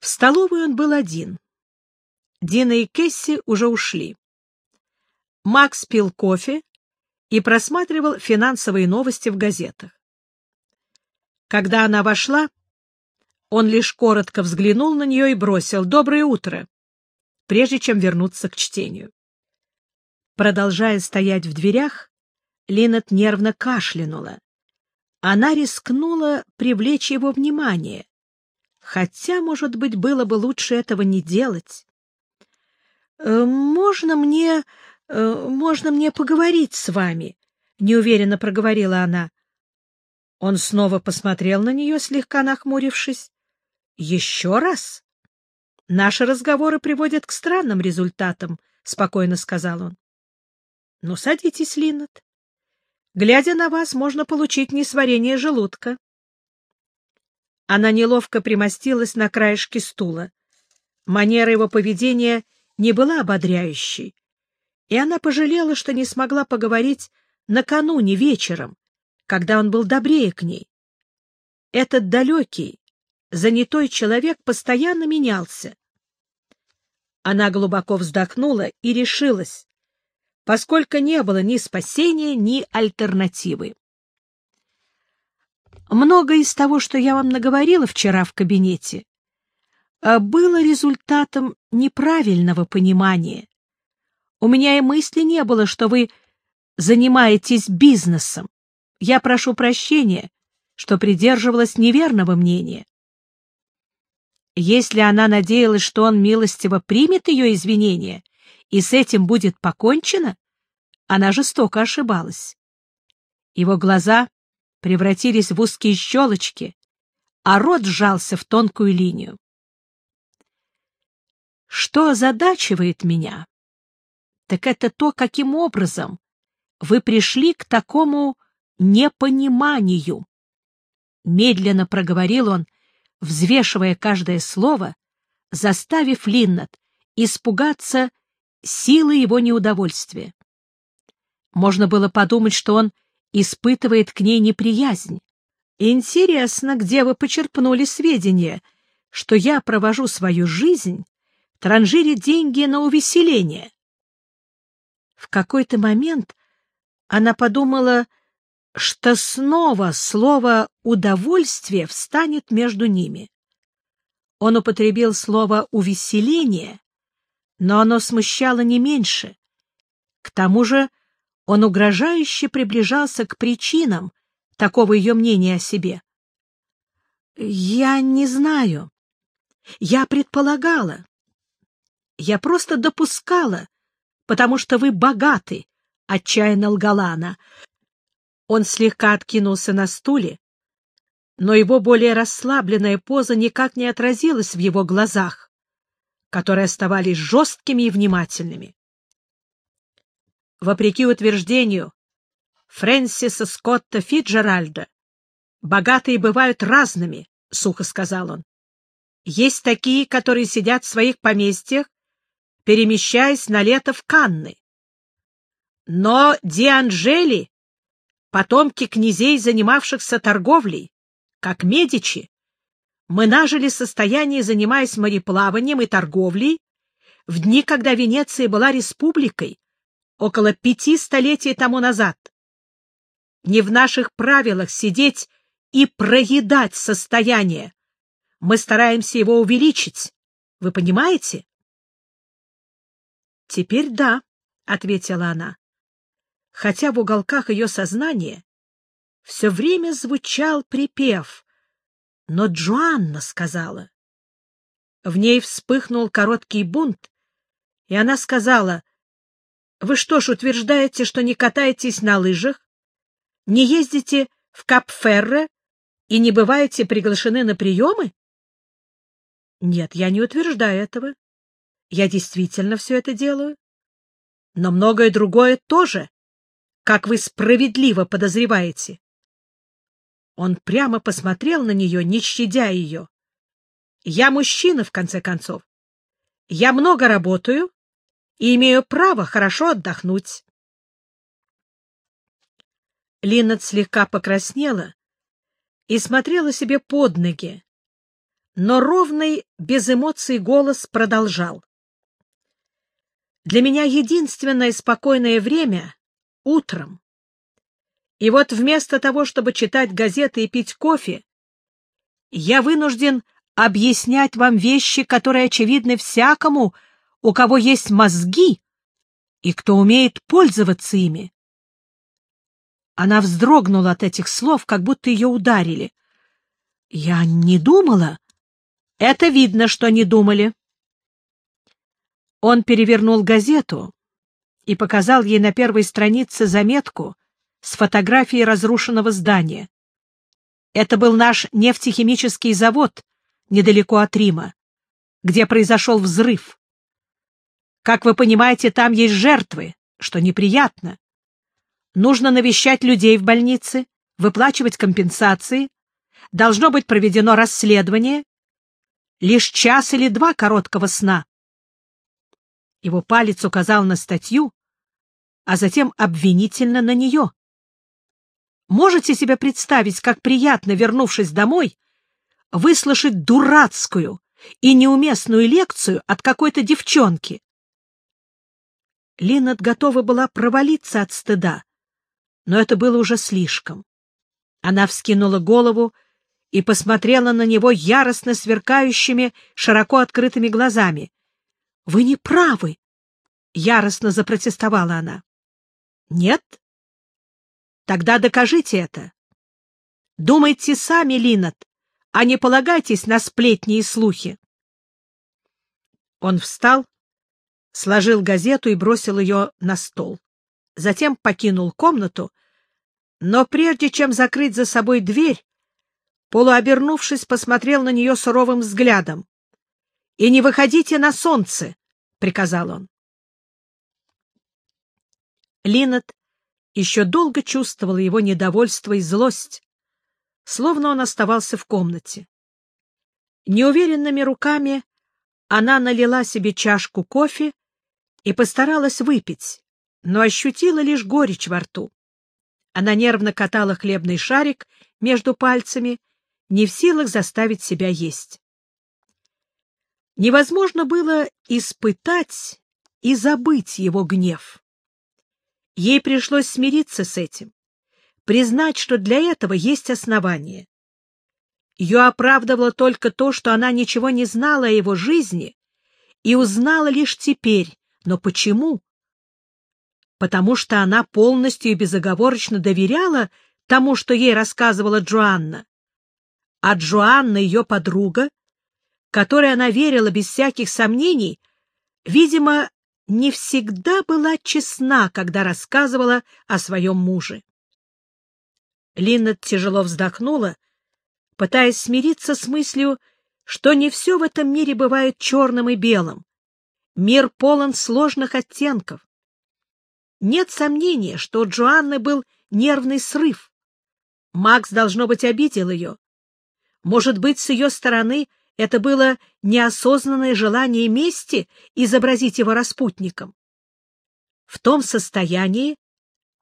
В столовую он был один. Дина и Кэсси уже ушли. Макс пил кофе и просматривал финансовые новости в газетах. Когда она вошла, он лишь коротко взглянул на нее и бросил «Доброе утро», прежде чем вернуться к чтению. Продолжая стоять в дверях, Линет нервно кашлянула. Она рискнула привлечь его внимание, хотя, может быть, было бы лучше этого не делать. «Э, «Можно мне... Э, можно мне поговорить с вами?» — неуверенно проговорила она. Он снова посмотрел на нее, слегка нахмурившись. «Еще раз?» «Наши разговоры приводят к странным результатам», — спокойно сказал он. «Ну, садитесь, Линнет. Глядя на вас, можно получить несварение желудка». Она неловко примостилась на краешке стула. Манера его поведения не была ободряющей, и она пожалела, что не смогла поговорить накануне вечером, когда он был добрее к ней. Этот далекий, занятой человек постоянно менялся. Она глубоко вздохнула и решилась, поскольку не было ни спасения, ни альтернативы. Многое из того, что я вам наговорила вчера в кабинете, а, было результатом неправильного понимания. У меня и мысли не было, что вы занимаетесь бизнесом. Я прошу прощения, что придерживалась неверного мнения. Если она надеялась, что он милостиво примет ее извинения, и с этим будет покончено, она жестоко ошибалась. Его глаза превратились в узкие щелочки, а рот сжался в тонкую линию. Что озадачивает меня, так это то, каким образом вы пришли к такому непониманию. Медленно проговорил он, взвешивая каждое слово, заставив Линнет испугаться силы его неудовольствия. Можно было подумать, что он испытывает к ней неприязнь. Интересно, где вы почерпнули сведения, что я провожу свою жизнь, транжире деньги на увеселение? В какой-то момент она подумала, что снова слово «удовольствие» встанет между ними. Он употребил слово «увеселение», но оно смущало не меньше. К тому же он угрожающе приближался к причинам такого ее мнения о себе. «Я не знаю. Я предполагала. Я просто допускала, потому что вы богаты», — отчаянно лгала она. Он слегка откинулся на стуле, но его более расслабленная поза никак не отразилась в его глазах, которые оставались жесткими и внимательными. Вопреки утверждению Фрэнсиса Скотта Фиджеральда, богатые бывают разными, — сухо сказал он. Есть такие, которые сидят в своих поместьях, перемещаясь на лето в Канны. Но Дианжели, потомки князей, занимавшихся торговлей, как Медичи, мы нажили состояние, занимаясь мореплаванием и торговлей, в дни, когда Венеция была республикой, около пяти столетий тому назад. Не в наших правилах сидеть и проедать состояние. Мы стараемся его увеличить. Вы понимаете? Теперь да, — ответила она, хотя в уголках ее сознания все время звучал припев. Но Джоанна сказала. В ней вспыхнул короткий бунт, и она сказала, вы что ж утверждаете, что не катаетесь на лыжах, не ездите в Капферре и не бываете приглашены на приемы? Нет, я не утверждаю этого. Я действительно все это делаю. Но многое другое тоже, как вы справедливо подозреваете. Он прямо посмотрел на нее, не щадя ее. Я мужчина, в конце концов. Я много работаю и имею право хорошо отдохнуть. Линнет слегка покраснела и смотрела себе под ноги. но ровный, без эмоций голос продолжал. «Для меня единственное спокойное время — утром. И вот вместо того, чтобы читать газеты и пить кофе, я вынужден объяснять вам вещи, которые очевидны всякому, у кого есть мозги и кто умеет пользоваться ими. Она вздрогнула от этих слов, как будто ее ударили. Я не думала. Это видно, что не думали. Он перевернул газету и показал ей на первой странице заметку с фотографией разрушенного здания. Это был наш нефтехимический завод недалеко от Рима, где произошел взрыв. Как вы понимаете, там есть жертвы, что неприятно. Нужно навещать людей в больнице, выплачивать компенсации. Должно быть проведено расследование. Лишь час или два короткого сна. Его палец указал на статью, а затем обвинительно на нее. Можете себе представить, как приятно, вернувшись домой, выслушать дурацкую и неуместную лекцию от какой-то девчонки? Линнет готова была провалиться от стыда, но это было уже слишком. Она вскинула голову и посмотрела на него яростно сверкающими, широко открытыми глазами. — Вы не правы! — яростно запротестовала она. — Нет? Тогда докажите это. Думайте сами, Линнет, а не полагайтесь на сплетни и слухи. Он встал, сложил газету и бросил ее на стол. Затем покинул комнату, но прежде чем закрыть за собой дверь, полуобернувшись, посмотрел на нее суровым взглядом. — И не выходите на солнце, — приказал он. Линнет еще долго чувствовала его недовольство и злость, словно он оставался в комнате. Неуверенными руками она налила себе чашку кофе и постаралась выпить, но ощутила лишь горечь во рту. Она нервно катала хлебный шарик между пальцами, не в силах заставить себя есть. Невозможно было испытать и забыть его гнев. Ей пришлось смириться с этим, признать, что для этого есть основания. Ее оправдывало только то, что она ничего не знала о его жизни и узнала лишь теперь. Но почему? Потому что она полностью и безоговорочно доверяла тому, что ей рассказывала Джоанна. А Джоанна, ее подруга, которой она верила без всяких сомнений, видимо, не всегда была честна, когда рассказывала о своем муже. Линнет тяжело вздохнула, пытаясь смириться с мыслью, что не все в этом мире бывает черным и белым. Мир полон сложных оттенков. Нет сомнения, что у Джоанны был нервный срыв. Макс, должно быть, обидел ее. Может быть, с ее стороны это было неосознанное желание мести изобразить его распутником. В том состоянии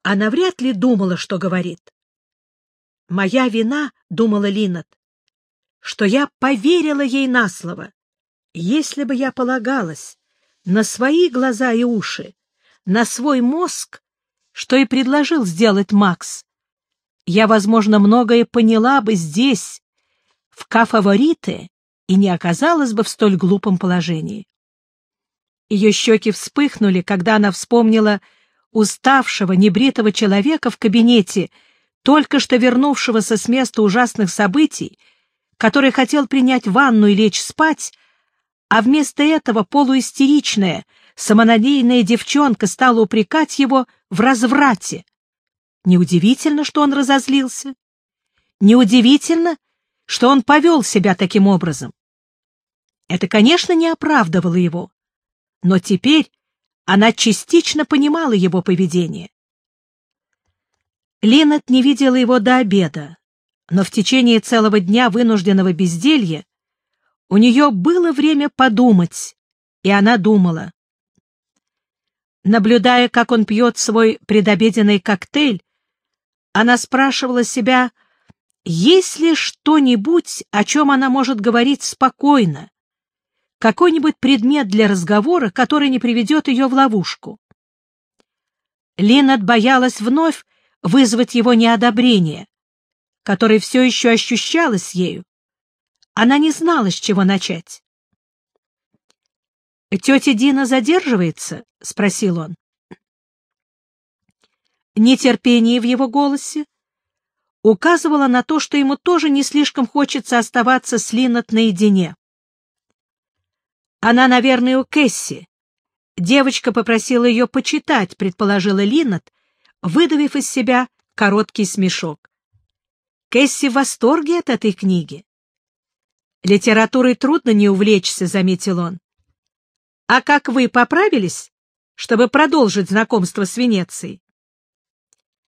она вряд ли думала, что говорит. «Моя вина», — думала Линнет, — «что я поверила ей на слово. Если бы я полагалась на свои глаза и уши, на свой мозг, что и предложил сделать Макс, я, возможно, многое поняла бы здесь, в Ка-фавориты, и не оказалась бы в столь глупом положении. Ее щеки вспыхнули, когда она вспомнила уставшего, небритого человека в кабинете, только что вернувшегося с места ужасных событий, который хотел принять ванну и лечь спать, а вместо этого полуистеричная, самонадеянная девчонка стала упрекать его в разврате. Неудивительно, что он разозлился. Неудивительно, что он повел себя таким образом. Это, конечно, не оправдывало его, но теперь она частично понимала его поведение. Линнет не видела его до обеда, но в течение целого дня вынужденного безделья у нее было время подумать, и она думала. Наблюдая, как он пьет свой предобеденный коктейль, она спрашивала себя, есть ли что-нибудь, о чем она может говорить спокойно? Какой-нибудь предмет для разговора, который не приведет ее в ловушку? Линнет боялась вновь вызвать его неодобрение, которое все еще ощущалось ею. Она не знала, с чего начать. «Тетя Дина задерживается?» — спросил он. Нетерпение в его голосе указывало на то, что ему тоже не слишком хочется оставаться с Линнет наедине. Она, наверное, у Кэсси. Девочка попросила ее почитать, предположила Линнет, выдавив из себя короткий смешок. Кэсси в восторге от этой книги. Литературой трудно не увлечься, заметил он. А как вы поправились, чтобы продолжить знакомство с Венецией?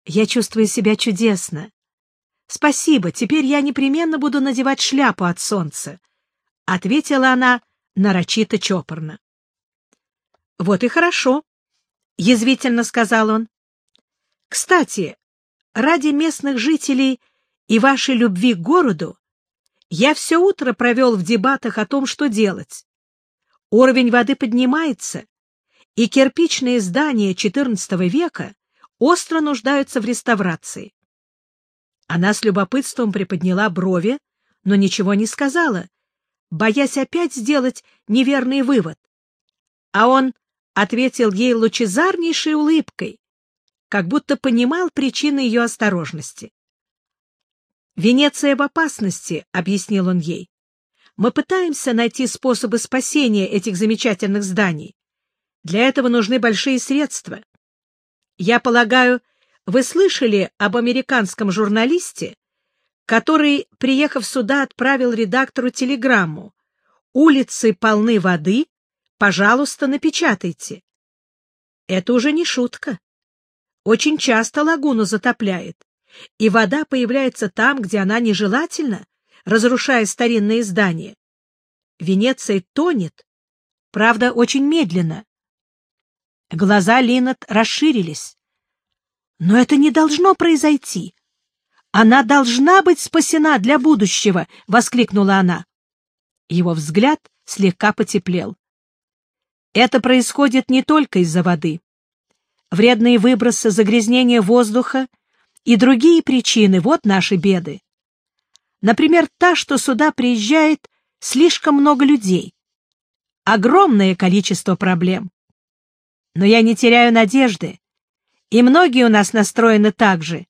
Я чувствую себя чудесно. Спасибо, теперь я непременно буду надевать шляпу от солнца, — ответила она нарочито чопорно. — Вот и хорошо, — язвительно сказал он. — Кстати, ради местных жителей и вашей любви к городу я все утро провел в дебатах о том, что делать. Уровень воды поднимается, и кирпичные здания XIV века остро нуждаются в реставрации. Она с любопытством приподняла брови, но ничего не сказала, боясь опять сделать неверный вывод. А он ответил ей лучезарнейшей улыбкой, как будто понимал причины ее осторожности. «Венеция в опасности», — объяснил он ей. «Мы пытаемся найти способы спасения этих замечательных зданий. Для этого нужны большие средства. Я полагаю, вы слышали об американском журналисте, который, приехав сюда, отправил редактору телеграмму «Улицы полны воды, пожалуйста, напечатайте». Это уже не шутка. Очень часто лагуну затопляет, и вода появляется там, где она нежелательна, разрушая старинные здания. Венеция тонет, правда, очень медленно. Глаза Линнет расширились. Но это не должно произойти. Она должна быть спасена для будущего, — воскликнула она. Его взгляд слегка потеплел. Это происходит не только из-за воды. Вредные выбросы, загрязнение воздуха и другие причины — вот наши беды. Например, та, что сюда приезжает слишком много людей. Огромное количество проблем. Но я не теряю надежды, и многие у нас настроены так же,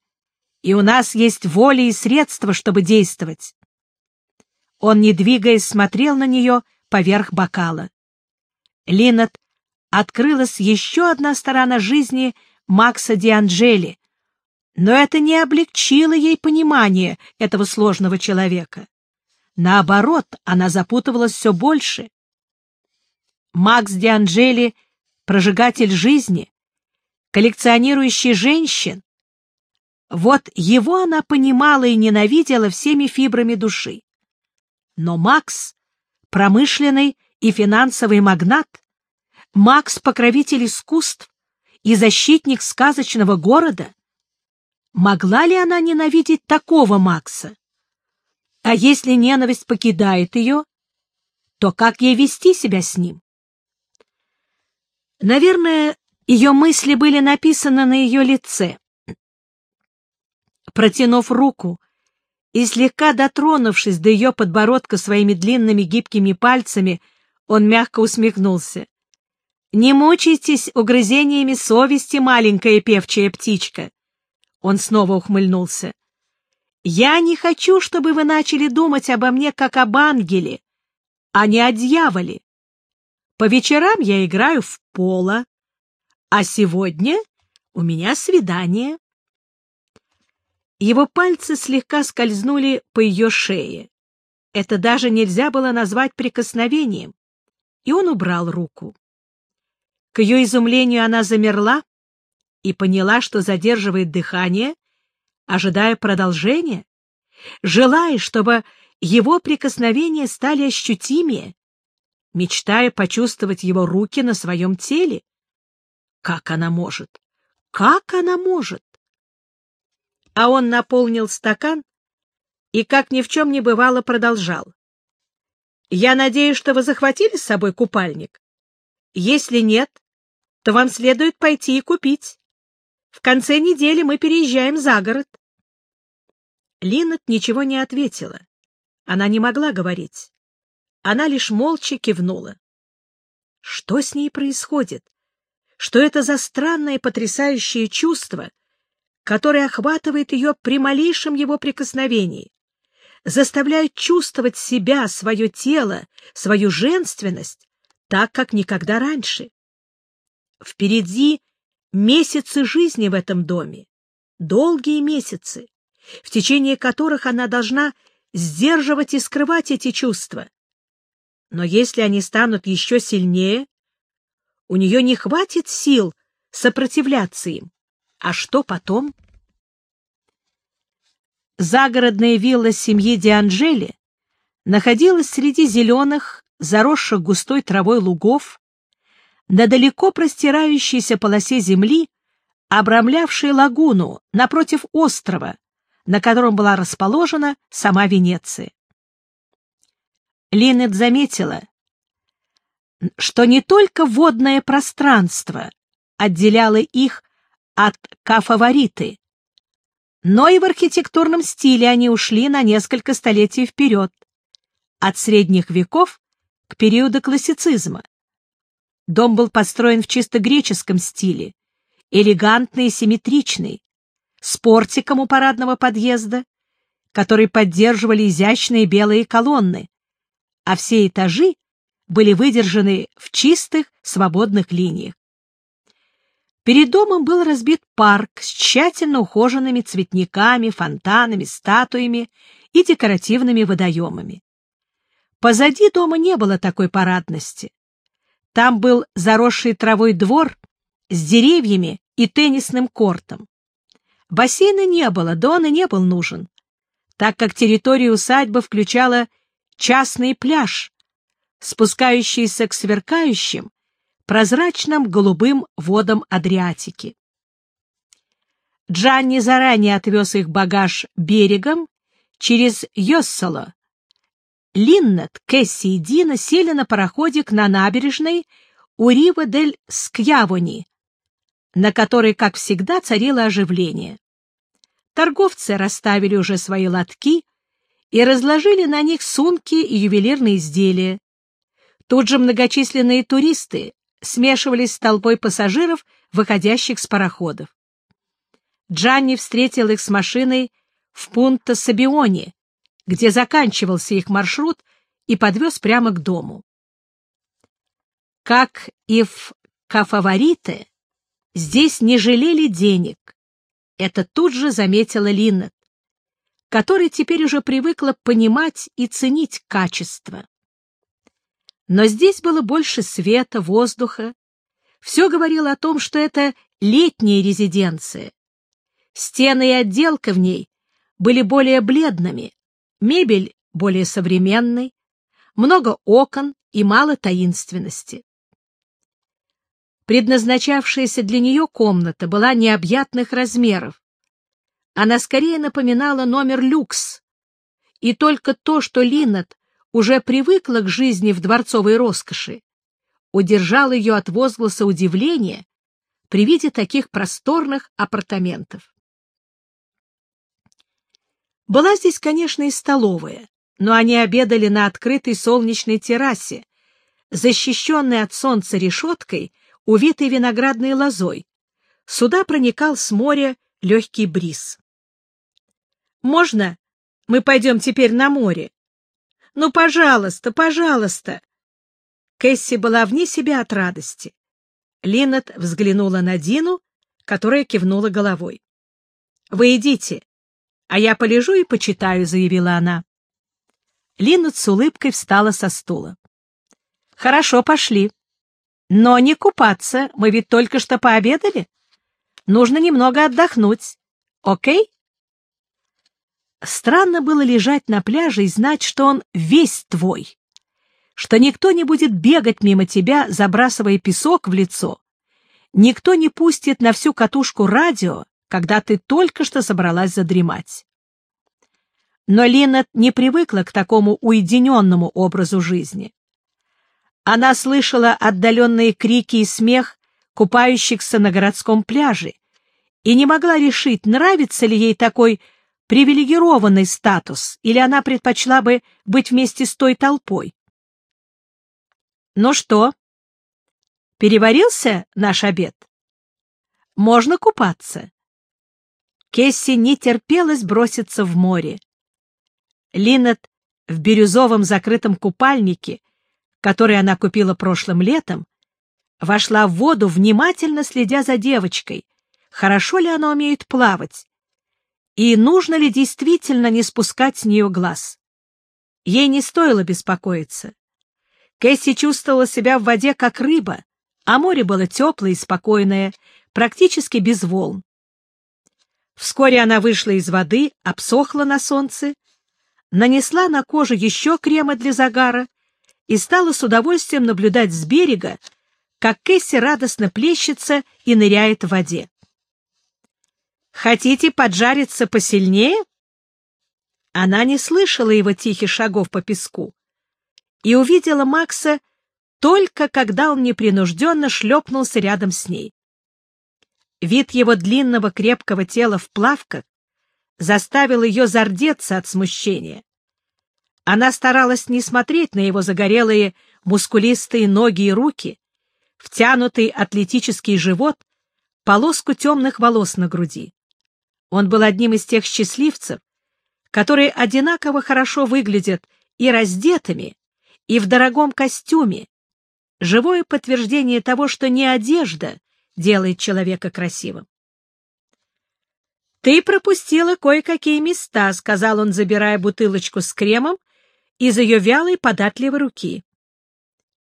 и у нас есть воля и средства, чтобы действовать. Он, не двигаясь, смотрел на нее поверх бокала. Линнет открылась еще одна сторона жизни Макса Дианджели, но это не облегчило ей понимание этого сложного человека. Наоборот, она запутывалась все больше. Макс Дианджели прожигатель жизни, коллекционирующий женщин. Вот его она понимала и ненавидела всеми фибрами души. Но Макс — промышленный и финансовый магнат, Макс — покровитель искусств и защитник сказочного города. Могла ли она ненавидеть такого Макса? А если ненависть покидает ее, то как ей вести себя с ним? Наверное, ее мысли были написаны на ее лице. Протянув руку и слегка дотронувшись до ее подбородка своими длинными гибкими пальцами, он мягко усмехнулся. «Не мучайтесь угрызениями совести, маленькая певчая птичка!» Он снова ухмыльнулся. «Я не хочу, чтобы вы начали думать обо мне как об ангеле, а не о дьяволе. По вечерам я играю в поло, а сегодня у меня свидание. Его пальцы слегка скользнули по ее шее. Это даже нельзя было назвать прикосновением, и он убрал руку. К ее изумлению она замерла и поняла, что задерживает дыхание, ожидая продолжения, желая, чтобы его прикосновения стали ощутимее, мечтая почувствовать его руки на своем теле. Как она может? Как она может? А он наполнил стакан и, как ни в чем не бывало, продолжал. «Я надеюсь, что вы захватили с собой купальник? Если нет, то вам следует пойти и купить. В конце недели мы переезжаем за город». Линнет ничего не ответила. Она не могла говорить. Она лишь молча кивнула. Что с ней происходит? Что это за странное потрясающее чувство, которое охватывает ее при малейшем его прикосновении, заставляет чувствовать себя, свое тело, свою женственность так, как никогда раньше? Впереди месяцы жизни в этом доме, долгие месяцы, в течение которых она должна сдерживать и скрывать эти чувства. Но если они станут еще сильнее, у нее не хватит сил сопротивляться им. А что потом? Загородная вилла семьи Дианжели находилась среди зеленых, заросших густой травой лугов, на далеко простирающейся полосе земли, обрамлявшей лагуну напротив острова, на котором была расположена сама Венеция. Линнет заметила, что не только водное пространство отделяло их от кафавориты, но и в архитектурном стиле они ушли на несколько столетий вперед, от средних веков к периоду классицизма. Дом был построен в чисто греческом стиле, элегантный и симметричный, с портиком у парадного подъезда, который поддерживали изящные белые колонны, а все этажи были выдержаны в чистых, свободных линиях. Перед домом был разбит парк с тщательно ухоженными цветниками, фонтанами, статуями и декоративными водоемами. Позади дома не было такой парадности. Там был заросший травой двор с деревьями и теннисным кортом. Бассейна не было, да не был нужен, так как территория усадьбы включала частный пляж, спускающийся к сверкающим, прозрачным голубым водам Адриатики. Джанни заранее отвез их багаж берегом через Йоссало. Линнет, Кэсси и Дина сели на пароходик на набережной у Рива-дель-Скьявони, на которой, как всегда, царило оживление. Торговцы расставили уже свои лотки и разложили на них сумки и ювелирные изделия. Тут же многочисленные туристы смешивались с толпой пассажиров, выходящих с пароходов. Джанни встретил их с машиной в Пунто-Сабионе, где заканчивался их маршрут, и подвез прямо к дому. Как и в Кафаворите, здесь не жалели денег. Это тут же заметила Линнет, которая теперь уже привыкла понимать и ценить качество. Но здесь было больше света, воздуха. Все говорило о том, что это летняя резиденция. Стены и отделка в ней были более бледными, мебель более современной, много окон и мало таинственности. Предназначавшаяся для нее комната была необъятных размеров. Она скорее напоминала номер люкс, и только то, что Линнет уже привыкла к жизни в дворцовой роскоши, удержал ее от возгласа удивления при виде таких просторных апартаментов. Была здесь, конечно, и столовая, но они обедали на открытой солнечной террасе, защищенной от солнца решеткой, увитой виноградной лозой. Сюда проникал с моря легкий бриз. «Можно мы пойдем теперь на море?» Ну, пожалуйста, пожалуйста!» Кэсси была вне себя от радости. Линнет взглянула на Дину, которая кивнула головой. «Вы идите, а я полежу и почитаю», — заявила она. Линнет с улыбкой встала со стула. «Хорошо, пошли. Но не купаться, мы ведь только что пообедали. Нужно немного отдохнуть. Окей?» Странно было лежать на пляже и знать, что он весь твой, что никто не будет бегать мимо тебя, забрасывая песок в лицо, никто не пустит на всю катушку радио, когда ты только что собралась задремать. Но Линнет не привыкла к такому уединенному образу жизни. Она слышала отдаленные крики и смех купающихся на городском пляже и не могла решить, нравится ли ей такой привилегированный статус, или она предпочла бы быть вместе с той толпой. «Ну что, переварился наш обед? Можно купаться?» Кесси не терпелось броситься в море. Линнет в бирюзовом закрытом купальнике, который она купила прошлым летом, вошла в воду, внимательно следя за девочкой, хорошо ли она умеет плавать, и нужно ли действительно не спускать с нее глаз. Ей не стоило беспокоиться. Кэсси чувствовала себя в воде как рыба, а море было теплое и спокойное, практически без волн. Вскоре она вышла из воды, обсохла на солнце нанесла на кожу еще крема для загара и стала с удовольствием наблюдать с берега, как Кэсси радостно плещется и ныряет в воде. «Хотите поджариться посильнее?» Она не слышала его тихих шагов по песку и увидела Макса только когда он непринужденно шлепнулся рядом с ней. Вид его длинного крепкого тела в плавках заставил ее зардеться от смущения. Она старалась не смотреть на его загорелые, мускулистые ноги и руки, втянутый атлетический живот, полоску темных волос на груди. Он был одним из тех счастливцев, которые одинаково хорошо выглядят и раздетыми, и в дорогом костюме, живое подтверждение того, что не одежда делает человека красивым. «Ты пропустила кое-какие места», — сказал он, забирая бутылочку с кремом из ее вялой податливой руки.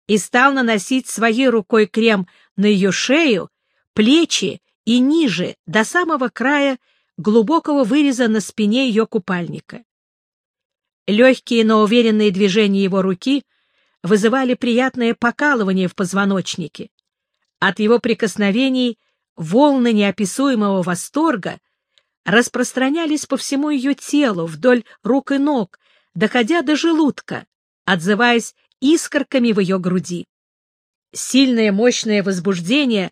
И стал наносить своей рукой крем на ее шею, плечи и ниже, до самого края глубокого выреза на спине ее купальника. Легкие, но уверенные движения его руки вызывали приятное покалывание в позвоночнике. От его прикосновений волны неописуемого восторга — распространялись по всему ее телу, вдоль рук и ног, доходя до желудка, отзываясь искорками в ее груди. Сильное мощное возбуждение,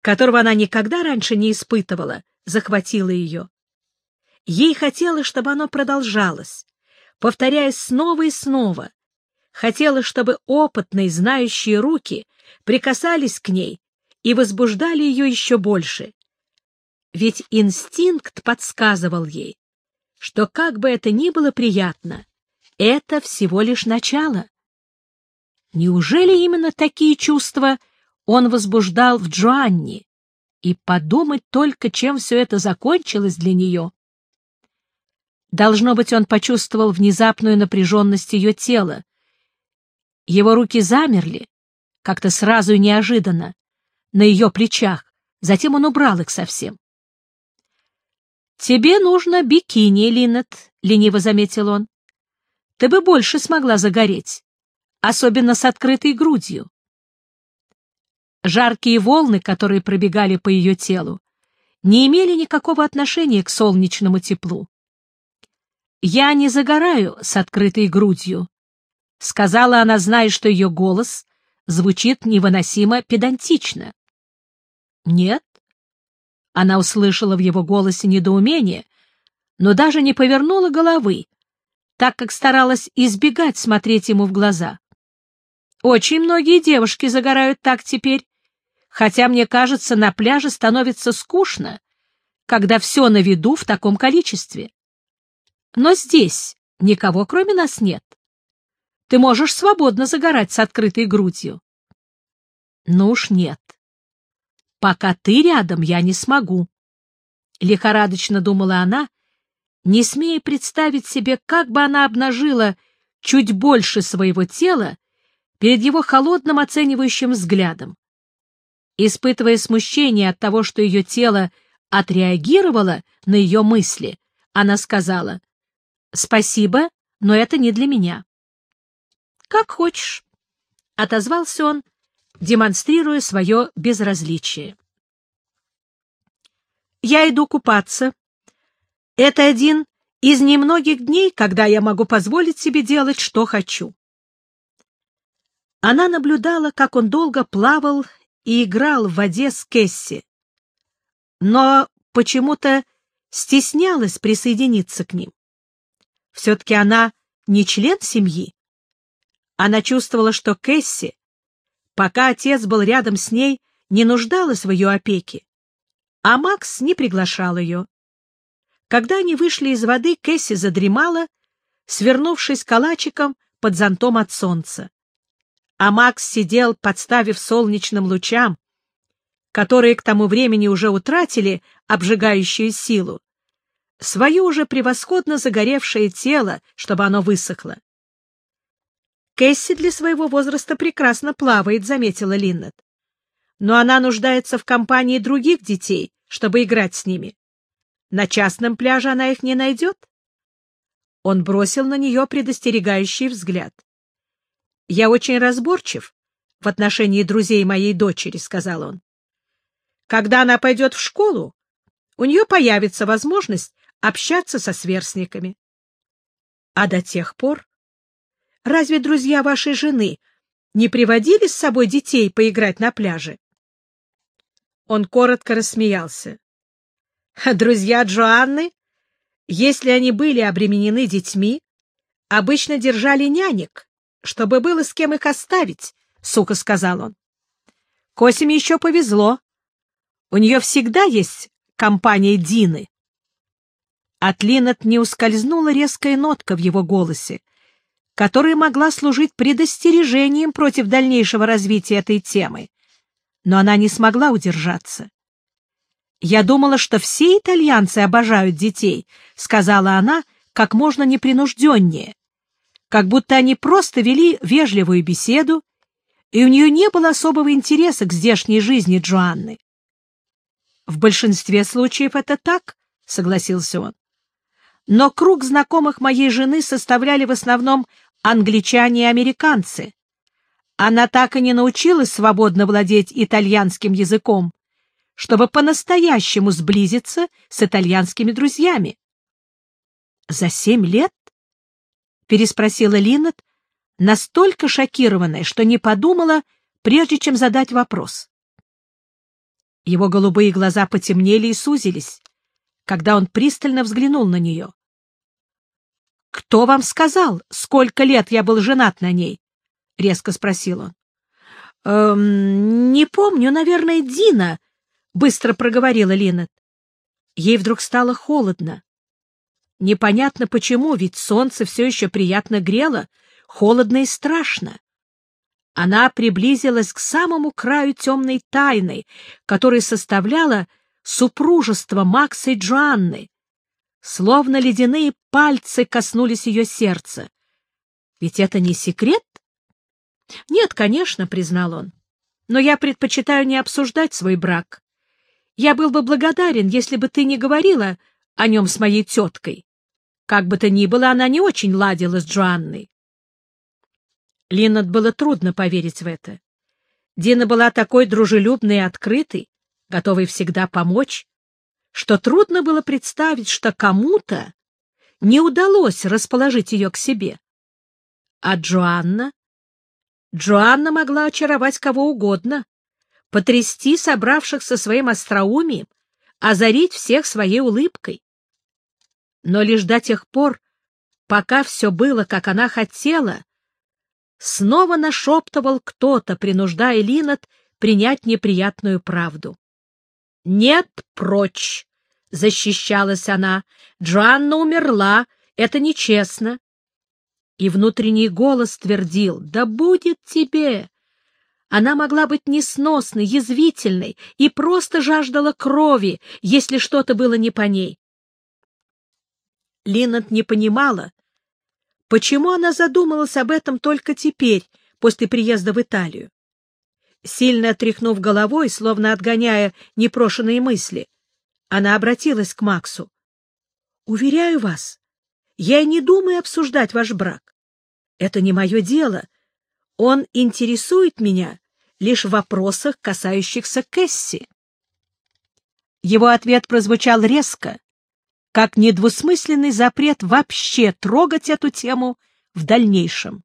которого она никогда раньше не испытывала, захватило ее. Ей хотелось, чтобы оно продолжалось, повторяясь снова и снова. Хотелось, чтобы опытные, знающие руки прикасались к ней и возбуждали ее еще больше ведь инстинкт подсказывал ей, что как бы это ни было приятно, это всего лишь начало. Неужели именно такие чувства он возбуждал в Джоанне? И подумать только, чем все это закончилось для нее. Должно быть, он почувствовал внезапную напряженность ее тела. Его руки замерли, как-то сразу и неожиданно, на ее плечах, затем он убрал их совсем. «Тебе нужно бикини, Линнет», — лениво заметил он. «Ты бы больше смогла загореть, особенно с открытой грудью». Жаркие волны, которые пробегали по ее телу, не имели никакого отношения к солнечному теплу. «Я не загораю с открытой грудью», — сказала она, зная, что ее голос звучит невыносимо педантично. «Нет, она услышала в его голосе недоумение, но даже не повернула головы, так как старалась избегать смотреть ему в глаза. Очень многие девушки загорают так теперь, хотя, мне кажется, на пляже становится скучно, когда все на виду в таком количестве. Но здесь никого, кроме нас, нет. Ты можешь свободно загорать с открытой грудью. Ну уж нет. Пока ты рядом, я не смогу. Лихорадочно думала она, не смея представить себе, как бы она обнажила чуть больше своего тела перед его холодным оценивающим взглядом. Испытывая смущение от того, что ее тело отреагировало на ее мысли, она сказала, «Спасибо, но это не для меня». «Как хочешь», — отозвался он, демонстрируя свое безразличие. «Я иду купаться. Это один из немногих дней, когда я могу позволить себе делать, что хочу. Она наблюдала, как он долго плавал и играл в воде с Кесси, но почему-то стеснялась присоединиться к ним. Все-таки она не член семьи. Она чувствовала, что Кэсси, пока отец был рядом с ней, не нуждалась в ее опеке, а Макс не приглашал ее. Когда они вышли из воды, Кэсси задремала, свернувшись калачиком под зонтом от солнца. А Макс сидел, подставив солнечным лучам, которые к тому времени уже утратили обжигающую силу, свое уже превосходно загоревшее тело, чтобы оно высохло. «Кэсси для своего возраста прекрасно плавает», — заметила Линнет. «Но она нуждается в компании других детей, чтобы играть с ними. На частном пляже она их не найдет?» Он бросил на нее предостерегающий взгляд. «Я очень разборчив в отношении друзей моей дочери», — сказал он. «Когда она пойдет в школу, у нее появится возможность общаться со сверстниками. А до тех пор... Разве друзья вашей жены не приводили с собой детей поиграть на пляже? Он коротко рассмеялся. Друзья Джоанны, если они были обременены детьми, обычно держали нянек, чтобы было с кем их оставить, — сука сказал он. Косиме еще повезло. У нее всегда есть компания Дины. От Линнет не ускользнула резкая нотка в его голосе, которая могла служить предостережением против дальнейшего развития этой темы. Но она не смогла удержаться. «Я думала, что все итальянцы обожают детей», — сказала она как можно непринужденнее, как будто они просто вели вежливую беседу, и у нее не было особого интереса к здешней жизни Джоанны. «В большинстве случаев это так», — согласился он но круг знакомых моей жены составляли в основном англичане и американцы. Она так и не научилась свободно владеть итальянским языком, чтобы по-настоящему сблизиться с итальянскими друзьями. «За семь лет?» — переспросила Линнет, настолько шокированная, что не подумала, прежде чем задать вопрос. Его голубые глаза потемнели и сузились, когда он пристально взглянул на нее. «Кто вам сказал, сколько лет я был женат на ней?» — резко спросил он. «Эм, «Не помню, наверное, Дина», — быстро проговорила Линнет. Ей вдруг стало холодно. Непонятно почему, ведь солнце все еще приятно грело, холодно и страшно. Она приблизилась к самому краю темной тайны, которая составляла супружество Макса и Джоанны, Словно ледяные пальцы коснулись ее сердца. Ведь это не секрет? Нет, конечно, признал он. Но я предпочитаю не обсуждать свой брак. Я был бы благодарен, если бы ты не говорила о нем с моей теткой. Как бы то ни было, она не очень ладила с Джоанной. Линнет было трудно поверить в это. Дина была такой дружелюбной и открытой, готовой всегда помочь, что трудно было представить, что кому-то не удалось расположить ее к себе. А Джоанна? Джоанна могла очаровать кого угодно, потрясти собравшихся своим остроумием, озарить всех своей улыбкой. Но лишь до тех пор, пока все было, как она хотела, снова нашептывал кто-то, принуждая Линнет принять неприятную правду. «Нет, прочь!» — защищалась она. «Джоанна умерла, это нечестно». И внутренний голос твердил, «Да будет тебе!» Она могла быть несносной, язвительной и просто жаждала крови, если что-то было не по ней. Линнет не понимала, почему она задумалась об этом только теперь, после приезда в Италию. Сильно тряхнув головой, словно отгоняя непрошенные мысли, она обратилась к Максу. — Уверяю вас, я и не думаю обсуждать ваш брак. Это не мое дело. Он интересует меня лишь в вопросах, касающихся Кэсси. Его ответ прозвучал резко, как недвусмысленный запрет вообще трогать эту тему в дальнейшем.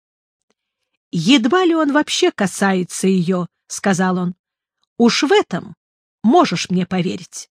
«Едва ли он вообще касается ее», — сказал он. «Уж в этом можешь мне поверить».